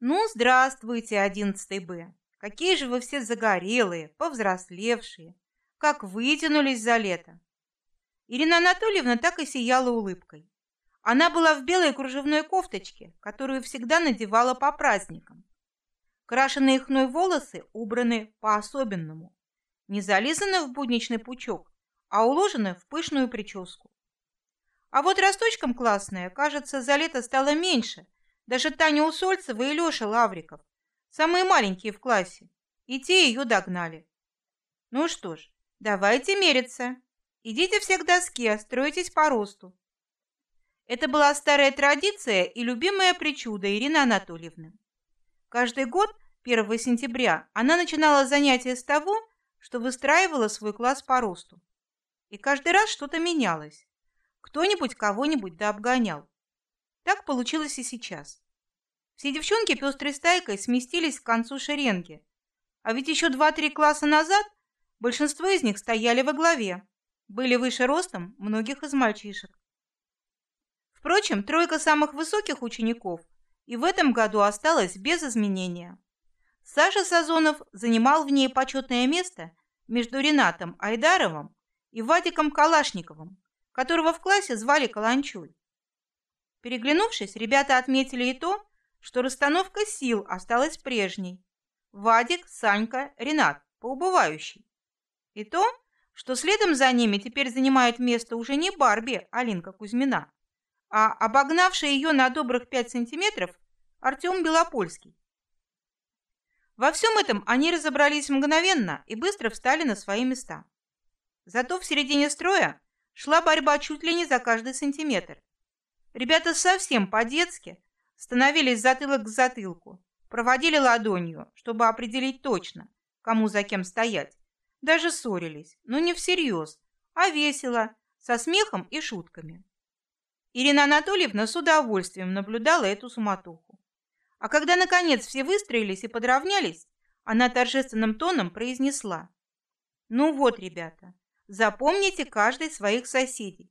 Ну, здравствуйте, одиннадцатый Б. Какие же вы все загорелые, повзрослевшие, как вытянулись за лето. Ирина Анатольевна так и сияла улыбкой. Она была в белой кружевной кофточке, которую всегда надевала по праздникам. Крашеные хной волосы убраны по-особенному, не зализаны в будничный пучок, а уложены в пышную прическу. А вот росточком классная, кажется, за лето стало меньше. Даже Таня Усольцева и Лёша Лавриков, самые маленькие в классе, и те ее догнали. Ну что ж, давайте мериться. Идите все к доске, стройтесь по росту. Это была старая традиция и любимая причуда Ирины Анатольевны. Каждый год 1 сентября она начинала занятия с того, что выстраивала свой класс по росту. И каждый раз что-то менялось. Кто-нибудь кого-нибудь да обгонял. Так получилось и сейчас. Все девчонки пестрой стайкой сместились к концу шеренги, а ведь еще два-три класса назад большинство из них стояли во главе, были выше ростом многих из мальчишек. Впрочем, тройка самых высоких учеников и в этом году осталась без изменения. Саша Сазонов занимал в ней почетное место между Ренатом Айдаровым и Вадиком Калашниковым, которого в классе звали Каланчуй. Переглянувшись, ребята отметили и то, что расстановка сил осталась прежней. Вадик, Санька, Ренат по убывающей. И то, что следом за ними теперь занимает место уже не Барби, Алинка Кузьмина, а обогнавший ее на добрых пять сантиметров Артем Белопольский. Во всем этом они разобрались мгновенно и быстро встали на свои места. Зато в середине строя шла борьба чуть ли не за каждый сантиметр. Ребята совсем по-детски становились затылок к затылку, проводили ладонью, чтобы определить точно, кому за кем стоять. Даже ссорились, но не всерьез, а весело, со смехом и шутками. Ирина Анатольевна с удовольствием наблюдала эту суматоху. А когда наконец все выстроились и подравнялись, она торжественным тоном произнесла: "Ну вот, ребята, запомните каждый своих соседей.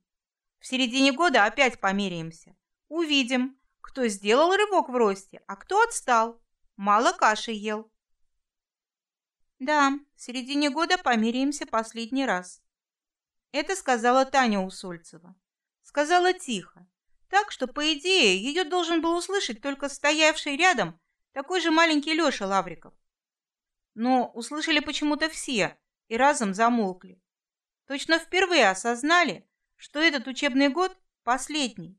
В середине года опять померяемся. Увидим, кто сделал рывок в росте, а кто отстал, мало каши ел. Да, в середине года помиряемся последний раз. Это сказала Таня Усольцева. Сказала тихо, так что по идее ее должен был услышать только стоявший рядом такой же маленький Лёша Лавриков. Но услышали почему-то все и разом замолкли. Точно впервые осознали, что этот учебный год последний.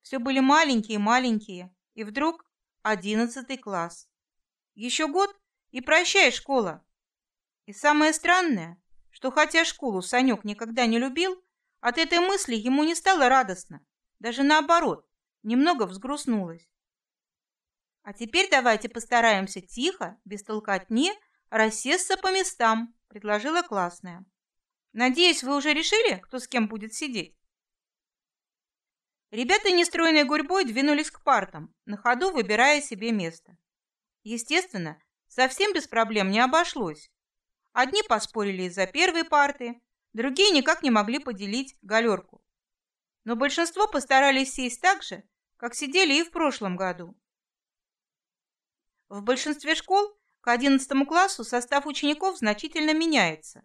Все были маленькие-маленькие, и вдруг одиннадцатый класс. Еще год и прощай, школа. И самое странное, что хотя школу Санек никогда не любил, от этой мысли ему не стало радостно, даже наоборот, немного взгрустнулось. А теперь давайте постараемся тихо, без толкотни, рассесться по местам, предложила классная. Надеюсь, вы уже решили, кто с кем будет сидеть. Ребята нестройной гурьбой двинулись к партам, на ходу выбирая себе место. Естественно, совсем без проблем не обошлось. Одни поспорили из-за первой парты, другие никак не могли поделить галерку. Но большинство постарались сесть так же, как сидели и в прошлом году. В большинстве школ к 11 классу состав учеников значительно меняется.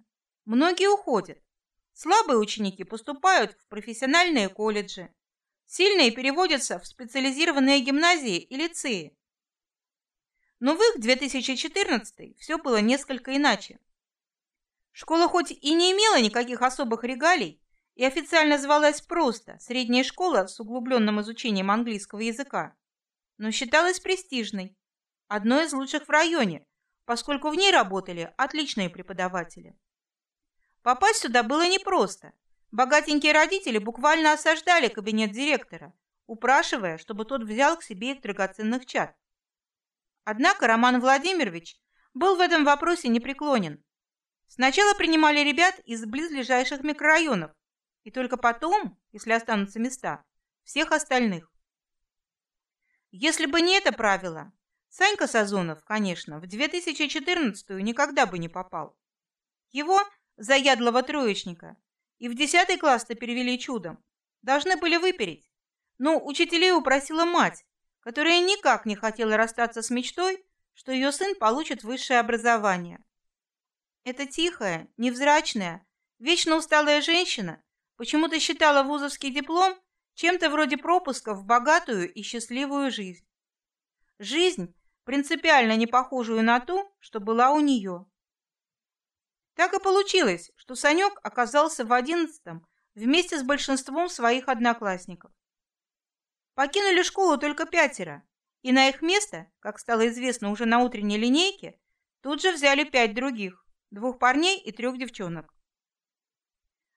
Многие уходят. Слабые ученики поступают в профессиональные колледжи, Сильные переводятся в специализированные гимназии и лицеи. Но в их 2014 все было несколько иначе. Школа хоть и не имела никаких особых регалий и официально звалась просто Средняя школа с углубленным изучением английского языка, но считалась престижной, одной из лучших в районе, поскольку в ней работали отличные преподаватели. Попасть сюда было непросто, Богатенькие родители буквально осаждали кабинет директора, упрашивая, чтобы тот взял к себе их драгоценных чад. Однако Роман Владимирович был в этом вопросе непреклонен. Сначала принимали ребят из близлежащих микрорайонов, и только потом, если останутся места, всех остальных. Если бы не это правило, Санька Сазонов, конечно, в 2014-ю никогда бы не попал. Его заядлого троечника и в десятый класс-то перевели чудом. Должны были выпереть. Но учителей упросила мать, которая никак не хотела расстаться с мечтой, что ее сын получит высшее образование. Эта тихая, невзрачная, вечно усталая женщина почему-то считала вузовский диплом чем-то вроде пропуска в богатую и счастливую жизнь. Жизнь, принципиально не похожую на ту, что была у нее. Так и получилось, что Санек оказался в одиннадцатом вместе с большинством своих одноклассников. Покинули школу только пятеро, и на их место, как стало известно уже на утренней линейке, тут же взяли пять других, двух парней и трех девчонок.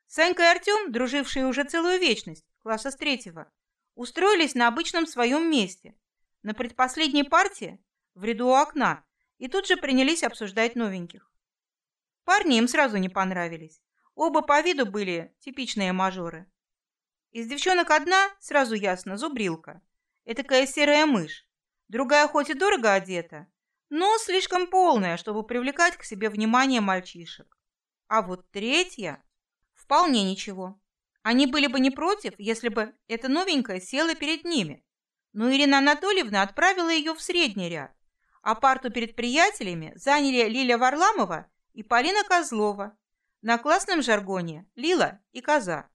Санька и Артем, дружившие уже целую вечность, класса с третьего, устроились на обычном своем месте, на предпоследней партии, в ряду у окна, и тут же принялись обсуждать новеньких. Парни им сразу не понравились. Оба по виду были типичные мажоры. Из девчонок одна, сразу ясно, зубрилка. Этакая серая мышь. Другая хоть и дорого одета, но слишком полная, чтобы привлекать к себе внимание мальчишек. А вот третья вполне ничего. Они были бы не против, если бы эта новенькая села перед ними. Но Ирина Анатольевна отправила ее в средний ряд, а парту перед приятелями заняли Лиля Варламова и Полина Козлова. На классном жаргоне Лила и Коза.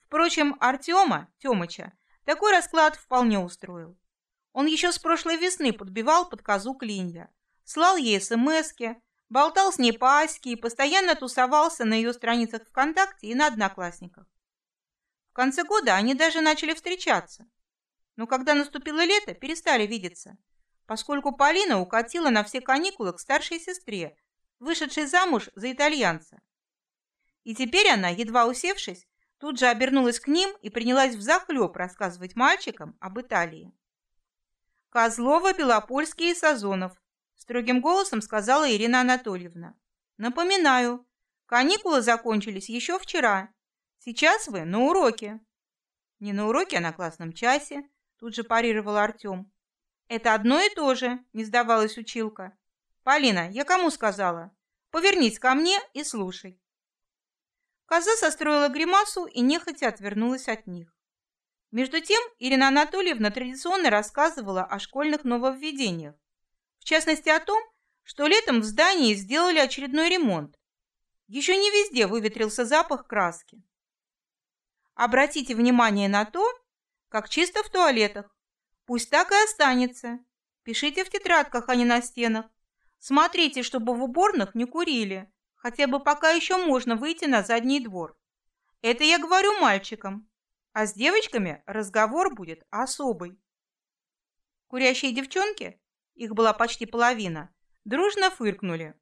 Впрочем, Артема, Тёмыча, такой расклад вполне устроил. Он еще с прошлой весны подбивал под козу клинья, слал ей смски, болтал с ней по Аське и постоянно тусовался на ее страницах ВКонтакте и на Одноклассниках. В конце года они даже начали встречаться. Но когда наступило лето, перестали видеться, поскольку Полина укатила на все каникулы к старшей сестре, вышедшей замуж за итальянца. И теперь она, едва усевшись, Тут же обернулась к ним и принялась взахлеб рассказывать мальчикам об Италии. Козлова, Белопольский и Сазонов, строгим голосом сказала Ирина Анатольевна. Напоминаю, каникулы закончились еще вчера. Сейчас вы на уроке. Не на уроке, а на классном часе, тут же парировал Артем. Это одно и то же, не сдавалась училка. Полина, я кому сказала? Повернись ко мне и слушай. Коза состроила гримасу и нехотя отвернулась от них. Между тем Ирина Анатольевна традиционно рассказывала о школьных нововведениях, в частности о том, что летом в здании сделали очередной ремонт. Еще не везде выветрился запах краски. Обратите внимание на то, как чисто в туалетах. Пусть так и останется. Пишите в тетрадках, а не на стенах. Смотрите, чтобы в уборных не курили хотя бы пока еще можно выйти на задний двор. Это я говорю мальчикам, а с девочками разговор будет особый. Курящие девчонки, их была почти половина, дружно фыркнули,